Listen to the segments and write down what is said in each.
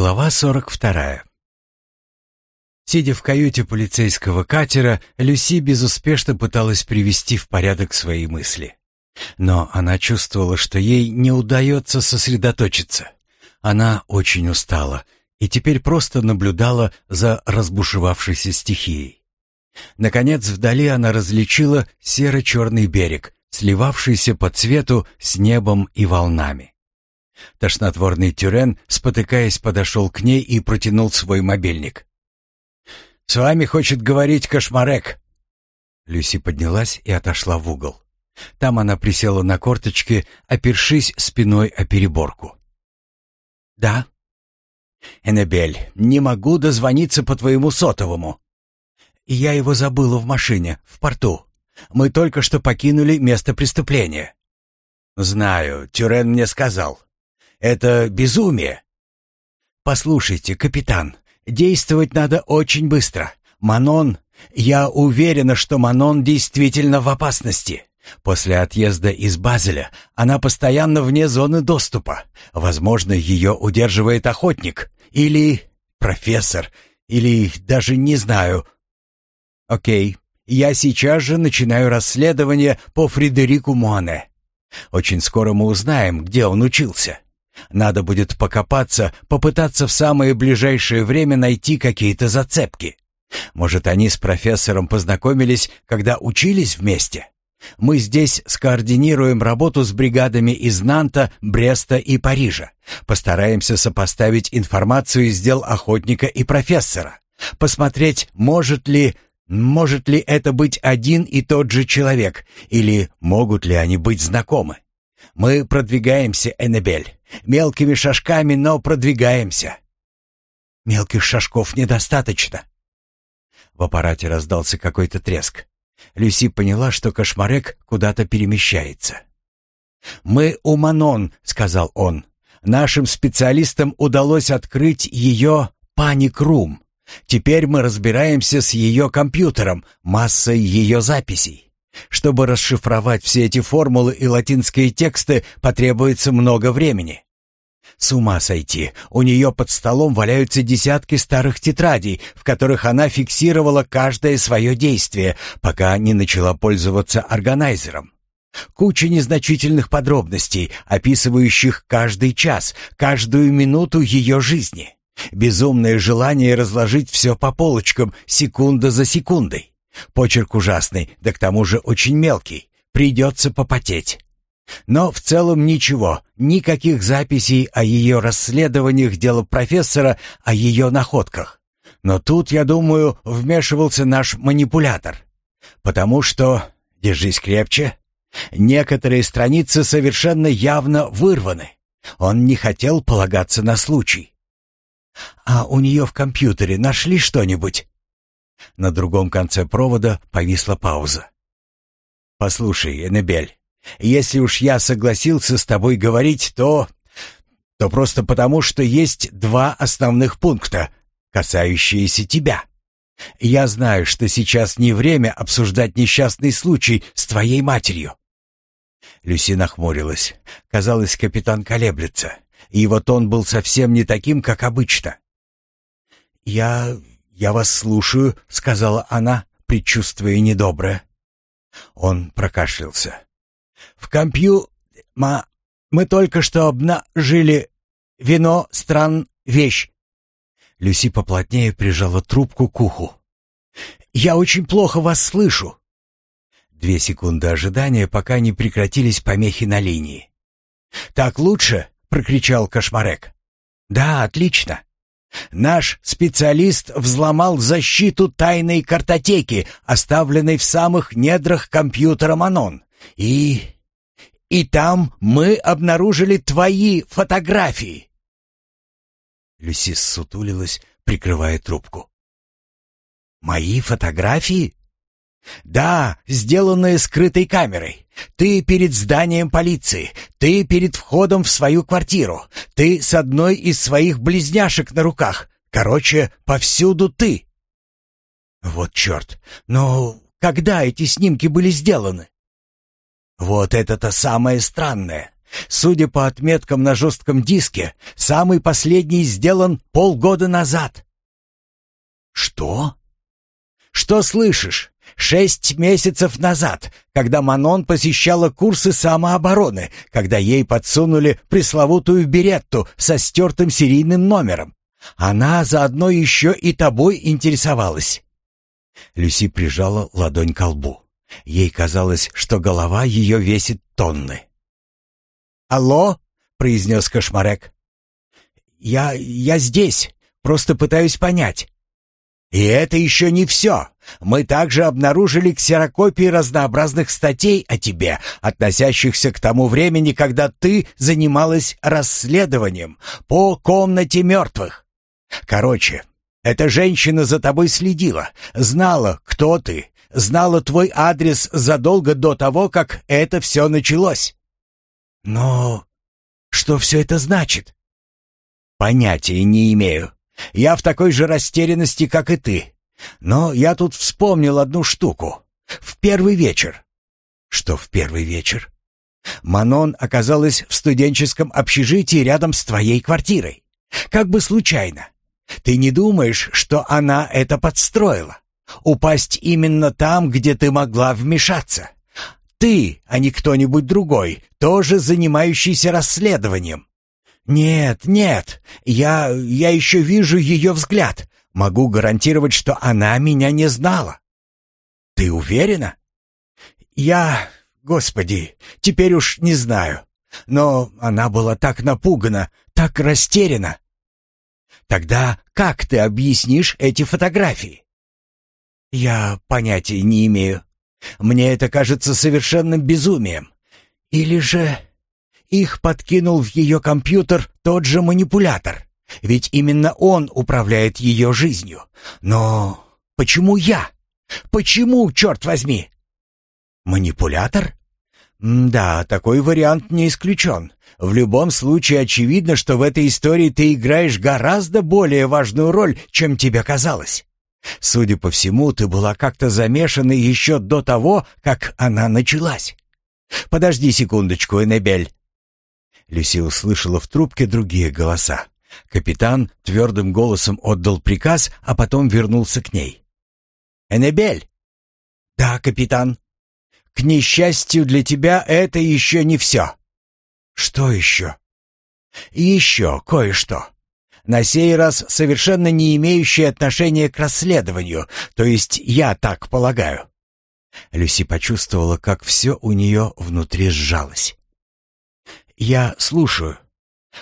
Глава 42. Сидя в каюте полицейского катера, Люси безуспешно пыталась привести в порядок свои мысли. Но она чувствовала, что ей не удается сосредоточиться. Она очень устала и теперь просто наблюдала за разбушевавшейся стихией. Наконец, вдали она различила серо-черный берег, сливавшийся по цвету с небом и волнами. Тошнотворный тюрен, спотыкаясь, подошел к ней и протянул свой мобильник. «С вами хочет говорить Кошмарек». Люси поднялась и отошла в угол. Там она присела на корточки, опершись спиной о переборку. «Да?» «Эннебель, не могу дозвониться по твоему сотовому». «Я его забыла в машине, в порту. Мы только что покинули место преступления». «Знаю, Тюрен мне сказал. Это безумие. Послушайте, капитан, действовать надо очень быстро. Манон, я уверена, что Манон действительно в опасности. После отъезда из Базеля она постоянно вне зоны доступа. Возможно, ее удерживает охотник или профессор, или даже не знаю. Окей, я сейчас же начинаю расследование по Фредерику Муане. Очень скоро мы узнаем, где он учился. Надо будет покопаться, попытаться в самое ближайшее время найти какие-то зацепки. Может, они с профессором познакомились, когда учились вместе? Мы здесь скоординируем работу с бригадами из Нанта, Бреста и Парижа. Постараемся сопоставить информацию из дел охотника и профессора. Посмотреть, может ли... Может ли это быть один и тот же человек, или могут ли они быть знакомы? Мы продвигаемся, Эннебель. Мелкими шажками, но продвигаемся. Мелких шажков недостаточно. В аппарате раздался какой-то треск. Люси поняла, что кошмарек куда-то перемещается. «Мы у Манон», — сказал он. «Нашим специалистам удалось открыть ее паник-рум. Теперь мы разбираемся с ее компьютером, массой ее записей. Чтобы расшифровать все эти формулы и латинские тексты, потребуется много времени. С ума сойти. У нее под столом валяются десятки старых тетрадей, в которых она фиксировала каждое свое действие, пока не начала пользоваться органайзером. Куча незначительных подробностей, описывающих каждый час, каждую минуту ее жизни. Безумное желание разложить все по полочкам, секунда за секундой. Почерк ужасный, да к тому же очень мелкий. Придется попотеть. Но в целом ничего, никаких записей о ее расследованиях дела профессора, о ее находках. Но тут, я думаю, вмешивался наш манипулятор. Потому что, держись крепче, некоторые страницы совершенно явно вырваны. Он не хотел полагаться на случай. А у нее в компьютере нашли что-нибудь? На другом конце провода повисла пауза. «Послушай, Эннебель, если уж я согласился с тобой говорить, то... то просто потому, что есть два основных пункта, касающиеся тебя. Я знаю, что сейчас не время обсуждать несчастный случай с твоей матерью». Люси нахмурилась. Казалось, капитан колеблется. Его тон был совсем не таким, как обычно. «Я «Я вас слушаю», — сказала она, предчувствуя недоброе. Он прокашлялся. «В компью... Ма... Мы только что обнажили вино стран вещь». Люси поплотнее прижала трубку к уху. «Я очень плохо вас слышу». Две секунды ожидания, пока не прекратились помехи на линии. «Так лучше?» — прокричал Кошмарек. «Да, отлично. Наш специалист взломал защиту тайной картотеки, оставленной в самых недрах компьютера Манон. И... и там мы обнаружили твои фотографии. Люси сутулилась, прикрывая трубку. «Мои фотографии?» «Да, сделанные скрытой камерой. Ты перед зданием полиции, ты перед входом в свою квартиру, ты с одной из своих близняшек на руках. Короче, повсюду ты». «Вот черт! Но когда эти снимки были сделаны?» «Вот это-то самое странное. Судя по отметкам на жестком диске, самый последний сделан полгода назад. Что? Что слышишь? Шесть месяцев назад, когда Манон посещала курсы самообороны, когда ей подсунули пресловутую беретту со стертым серийным номером. Она заодно еще и тобой интересовалась. Люси прижала ладонь к лбу. Ей казалось, что голова ее весит тонны. «Алло?» — произнес Кошмарек. «Я... я здесь. Просто пытаюсь понять». «И это еще не все. Мы также обнаружили ксерокопии разнообразных статей о тебе, относящихся к тому времени, когда ты занималась расследованием по комнате мертвых. Короче, эта женщина за тобой следила, знала, кто ты, знала твой адрес задолго до того, как это все началось. Но что все это значит? Понятия не имею. Я в такой же растерянности, как и ты. Но я тут вспомнил одну штуку. В первый вечер. Что в первый вечер? Манон оказалась в студенческом общежитии рядом с твоей квартирой. Как бы случайно. Ты не думаешь, что она это подстроила? Упасть именно там, где ты могла вмешаться? Ты, а не кто-нибудь другой, тоже занимающийся расследованием. Нет, нет, я... я еще вижу ее взгляд. Могу гарантировать, что она меня не знала. Ты уверена? Я... Господи, теперь уж не знаю. Но она была так напугана, так растеряна. Тогда как ты объяснишь эти фотографии? Я понятия не имею. Мне это кажется совершенным безумием. Или же их подкинул в ее компьютер тот же манипулятор? Ведь именно он управляет ее жизнью. Но почему я? Почему, черт возьми? Манипулятор? Да, такой вариант не исключен. В любом случае очевидно, что в этой истории ты играешь гораздо более важную роль, чем тебе казалось. Судя по всему, ты была как-то замешана еще до того, как она началась. Подожди секундочку, Эннебель. Люси услышала в трубке другие голоса. Капитан твердым голосом отдал приказ, а потом вернулся к ней. «Эннебель!» «Да, капитан». «К несчастью для тебя это еще не все». «Что еще?» «Еще кое-что на сей раз совершенно не имеющие отношения к расследованию, то есть я так полагаю. Люси почувствовала, как все у нее внутри сжалось. «Я слушаю.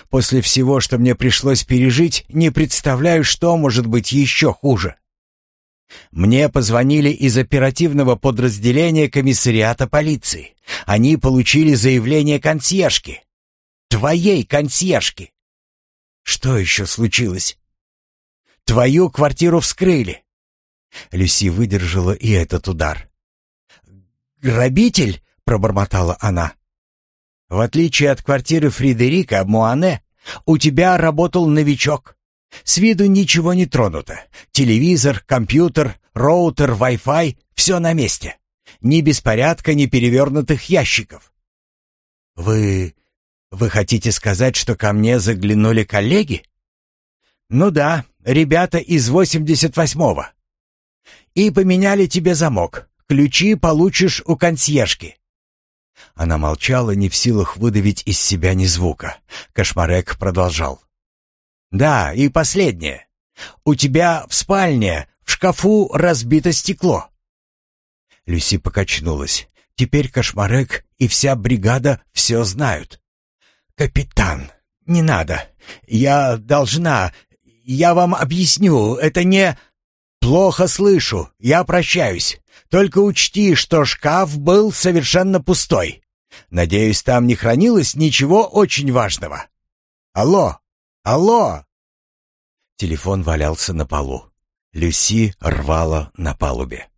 После всего, что мне пришлось пережить, не представляю, что может быть еще хуже». Мне позвонили из оперативного подразделения комиссариата полиции. Они получили заявление консьержки. Твоей консьержки. Что еще случилось? Твою квартиру вскрыли. Люси выдержала и этот удар. «Грабитель?» — пробормотала она. «В отличие от квартиры Фредерика Муане, у тебя работал новичок. С виду ничего не тронуто. Телевизор, компьютер, роутер, Wi-Fi — все на месте. Ни беспорядка, ни перевернутых ящиков. Вы вы хотите сказать, что ко мне заглянули коллеги? Ну да, ребята из 88-го. И поменяли тебе замок. Ключи получишь у консьержки. Она молчала, не в силах выдавить из себя ни звука. Кошмарек продолжал. «Да, и последнее. У тебя в спальне, в шкафу разбито стекло». Люси покачнулась. Теперь Кошмарек и вся бригада все знают. «Капитан, не надо. Я должна. Я вам объясню. Это не...» «Плохо слышу. Я прощаюсь. Только учти, что шкаф был совершенно пустой. Надеюсь, там не хранилось ничего очень важного. Алло! Алло!» Телефон валялся на полу. Люси рвала на палубе.